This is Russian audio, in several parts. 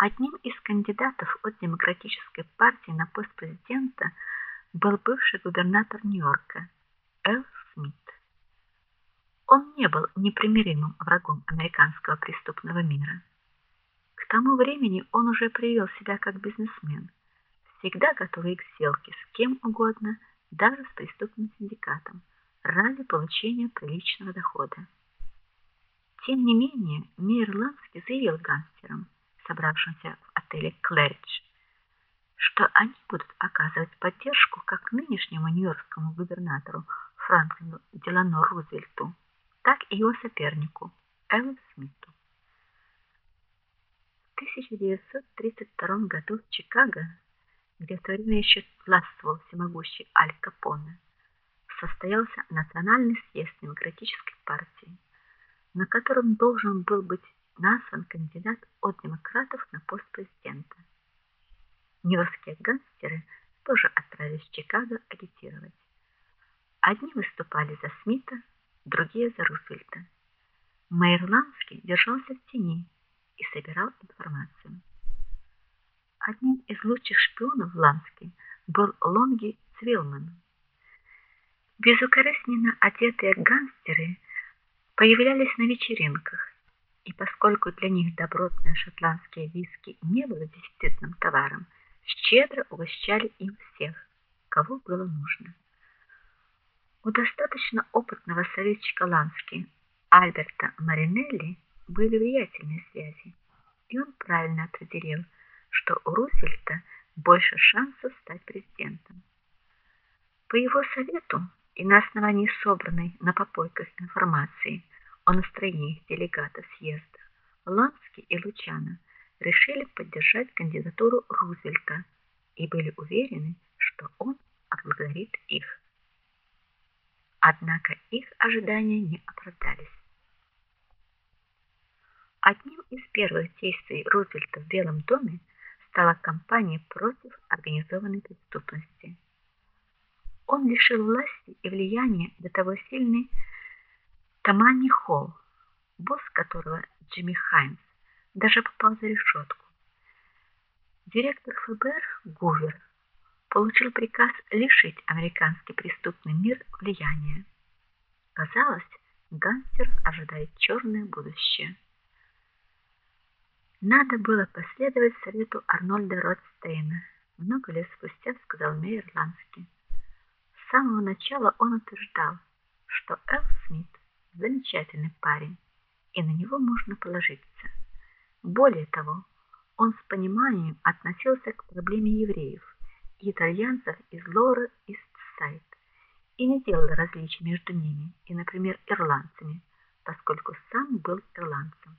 Одним из кандидатов от Демократической партии на пост президента был бывший губернатор Нью-Йорка Эл Смит. Он не был непримиримым врагом американского преступного мира. К тому времени он уже проявил себя как бизнесмен, всегда готовый к сделке с кем угодно, даже с преступным синдикатом, ради получения приличного дохода. Тем не менее, мэр Ланский заявил гангстерам, собравшимся в отеле Клэридж, что они будут оказывать поддержку как нынешнему нью-йоркскому губернатору Франклину Делано Рузвельту, так и его сопернику Эллу Смиту. В 1932 году в Чикаго, где в то время еще властвовал всемогущий Аль Капоне, состоялся национальный съезд демократической партии, на котором должен был быть назван кандидат от демократов на пост президента. Нью-Йоркские гангстеры тоже отправились в Чикаго агитировать. Одни выступали за Смита, другие за Рузвельта. Мэр Ланский держался в тени и собирал информацию. Одним из лучших шпионов Лански был Лонги Цвилман. Безукоризненно одетые гангстеры появлялись на вечеринках, и поскольку для них добротные шотландские виски не были дефицитным товаром, щедро угощали им всех, кого было нужно. У достаточно опытного советчика Лански Альберта Маринелли были влиятельные связи, и он правильно определил, что у Рузвельта больше шансов стать президентом. По его совету и на основании собранной на попойках информации о настроениях делегатов съезда, Ланский и Лучано решили поддержать кандидатуру Рузвельта и были уверены, что он отблагодарит их. Однако их ожидания не оправдались. Одним из первых действий Рузвельта в Белом доме стала кампания против организованной преступности. Он лишил власти и влияния до того сильный Тамани Холл, босс которого Джимми Хайнс даже попал за решетку. Директор ФБР Гувер получил приказ лишить американский преступный мир влияния. Казалось, гангстеров ожидает черное будущее. Надо было последовать совету Арнольда Ротстейна. Много лет спустя сказал Мейер Ланский. С самого начала он утверждал, что Эл Смит замечательный парень, и на него можно положиться. Более того, он с пониманием относился к проблеме евреев и итальянцев из Лора Ист-Сайд и не делал различий между ними и, например, ирландцами, поскольку сам был ирландцем.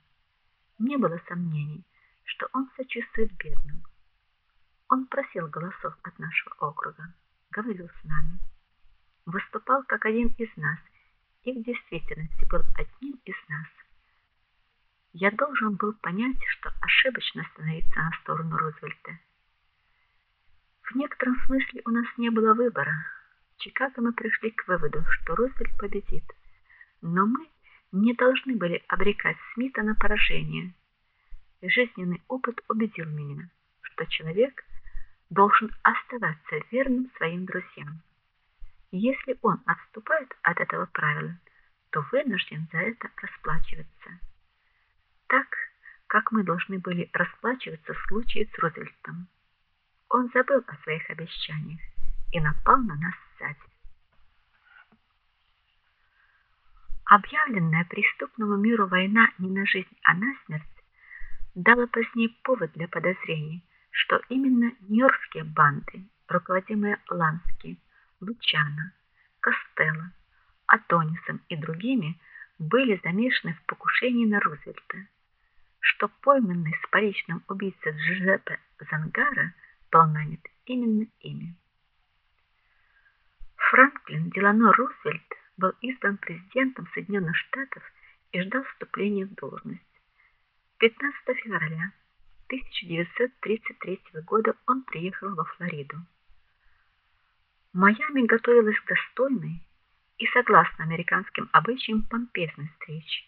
Не было сомнений, что он сочувствует бедным. Он просил голосов от нашего округа, говорил с нами, выступал как один из нас и в действительности был одним из нас. Я должен был понять, что ошибочно становиться на сторону Рузвельта. В некотором смысле у нас не было выбора. В Чикаго мы пришли к выводу, что Рузвельт победит. Но мы не должны были обрекать Смита на поражение. Жизненный опыт убедил меня, что человек должен оставаться верным своим друзьям. Если он отступает от этого правила, то вынужден за это расплачиваться. Так, как мы должны были расплачиваться в случае с Рузвельтом. Он забыл о своих обещаниях и напал на нас сзади. Объявленная преступному миру война не на жизнь, а на смерть дала позднее повод для подозрений, что именно нью-йоркские банды, руководимые Лански, Лучано, Костелло, Атонисом и другими, были замешаны в покушении на Рузвельта, что пойманный с поличным убийцей Джузеппе Зангара был нанят именно ими. Франклин Делано Рузвельт был избран президентом Соединенных Штатов и ждал вступления в должность. 15 февраля 1933 года он приехал во Флориду. Майами готовилась к достойной и, согласно американским обычаям, помпезной встрече.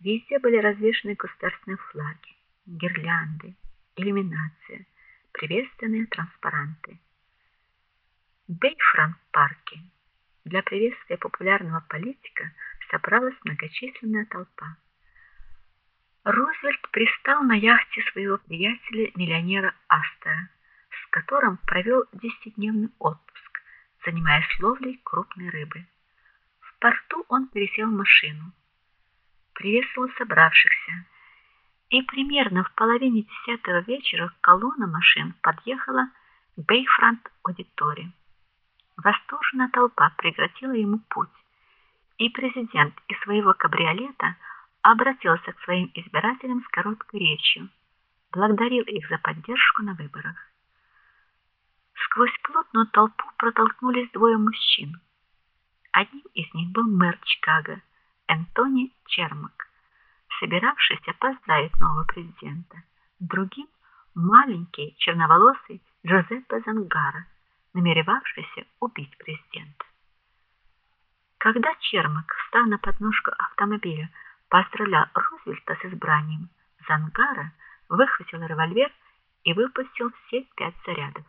Везде были развешаны государственные флаги, гирлянды, иллюминация, приветственные транспаранты. В Бейфранк-парке для приветствия популярного политика собралась многочисленная толпа. Рузвельт пристал на яхте своего приятеля-миллионера Астера, с которым провел десятидневный отпуск, занимаясь ловлей крупной рыбы. В порту он пересел в машину, приветствовал собравшихся, и примерно в половине десятого вечера колонна машин подъехала к Бейфронт-аудитории. Восторженная толпа преградила ему путь, и президент из своего кабриолета обратился к своим избирателям с короткой речью, благодарил их за поддержку на выборах. Сквозь плотную толпу протолкнулись двое мужчин. Одним из них был мэр Чикаго, Энтони Чермак, собиравшийся поздравить нового президента. Другим маленький черноволосый Джозеппе Зангара, намеревавшийся убить президента. Когда Чермак, встав на подножку автомобиля, поздравлял Рузвельта с избранием, Зангара выхватил револьвер и выпустил все пять зарядов.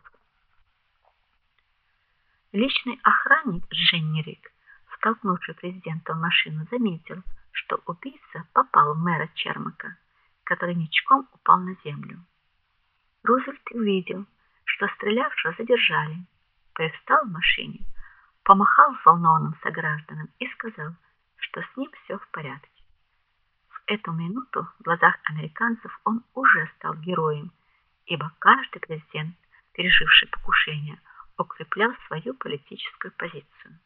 Личный охранник Дженни Рик, втолкнувший президента в машину, заметил, что убийца попал в мэра Чермака, который ничком упал на землю. Рузвельт увидел, что стрелявшего задержали, привстал в машине, помахал взволнованным согражданам и сказал, что с ним все в порядке. В эту минуту в глазах американцев он уже стал героем, ибо каждый президент, переживший покушение, укреплял свою политическую позицию.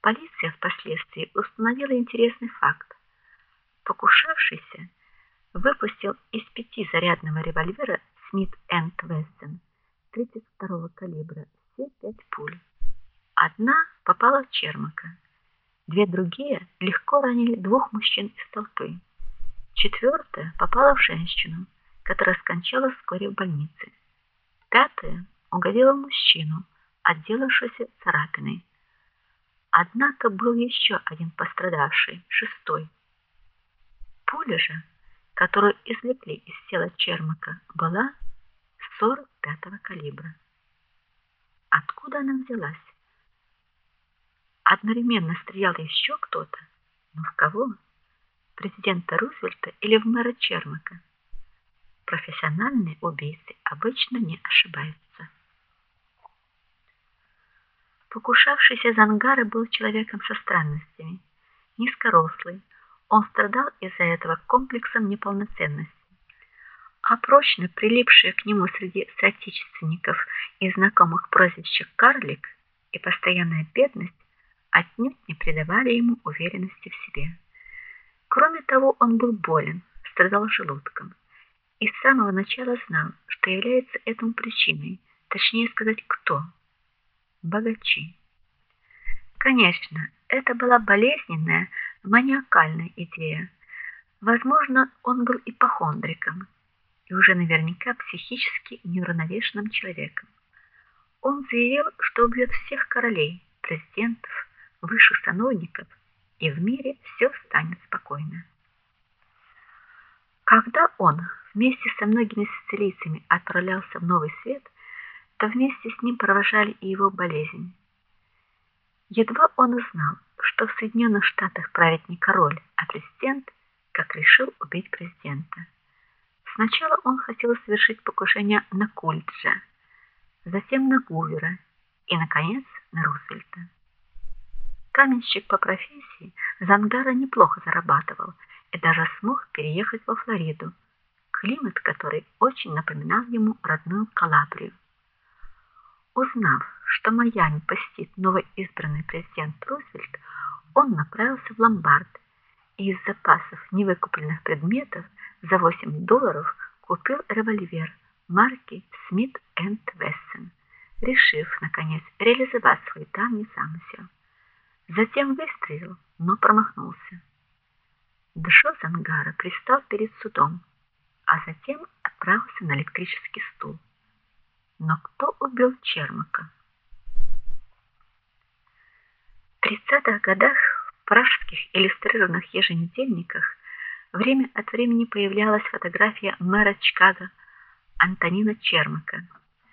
Полиция впоследствии установила интересный факт. Покушавшийся выпустил из пятизарядного револьвера Смит энд Вессон 32-го калибра все пять пуль. Одна попала в Чермака. Две другие легко ранили двух мужчин из толпы. Четвертая попала в женщину, которая скончалась вскоре в больнице. Пятая угодила в мужчину, отделавшегося царапиной. Однако был еще один пострадавший, шестой. Пуля же, которую извлекли из тела Чермака, была 45-го калибра. Откуда она взялась? Одновременно стрелял еще кто-то, но в кого? Президента Рузвельта или в мэра Чермака? Профессиональные убийцы обычно не ошибаются. Покушавшийся Зангара был человеком со странностями, низкорослый. Он страдал из-за этого комплексом неполноценности. А прочно прилипшие к нему среди соотечественников и знакомых прозвище карлик и постоянная бедность отнюдь не придавали ему уверенности в себе. Кроме того, он был болен, страдал желудком и с самого начала знал, что является этому причиной, точнее сказать, кто богачи. Конечно, это была болезненная, маниакальная идея. Возможно, он был ипохондриком и уже наверняка психически неуравновешенным человеком. Он заявил, что убьет всех королей, президентов, высших сановников, и в мире все станет спокойно. Когда он вместе со многими сицилийцами отправлялся в Новый Свет, то вместе с ним провожали и его болезнь. Едва он узнал, что в Соединенных Штатах правит не король, а президент, как решил убить президента. Сначала он хотел совершить покушение на Кульджа, затем на Гувера и наконец на Рузвельта. Каменщик по профессии Зангара неплохо зарабатывал и даже смог переехать во Флориду, климат которой очень напоминал ему родную Калабрию. Узнав, что Майами посетит новый избранный президент Рузвельт, он направился в ломбард и из запасов невыкупленных предметов за 8 долларов купил револьвер марки Smith Wesson, решив наконец реализовать свой давний замысел. Затем выстрелил, но промахнулся. Джо Зангара пристал перед судом, а затем отправился на электрический стул. Но кто убил Чермака? В 30-х годах в пражских иллюстрированных еженедельниках Время от времени появлялась фотография мэра Чикаго Антонина Чермака.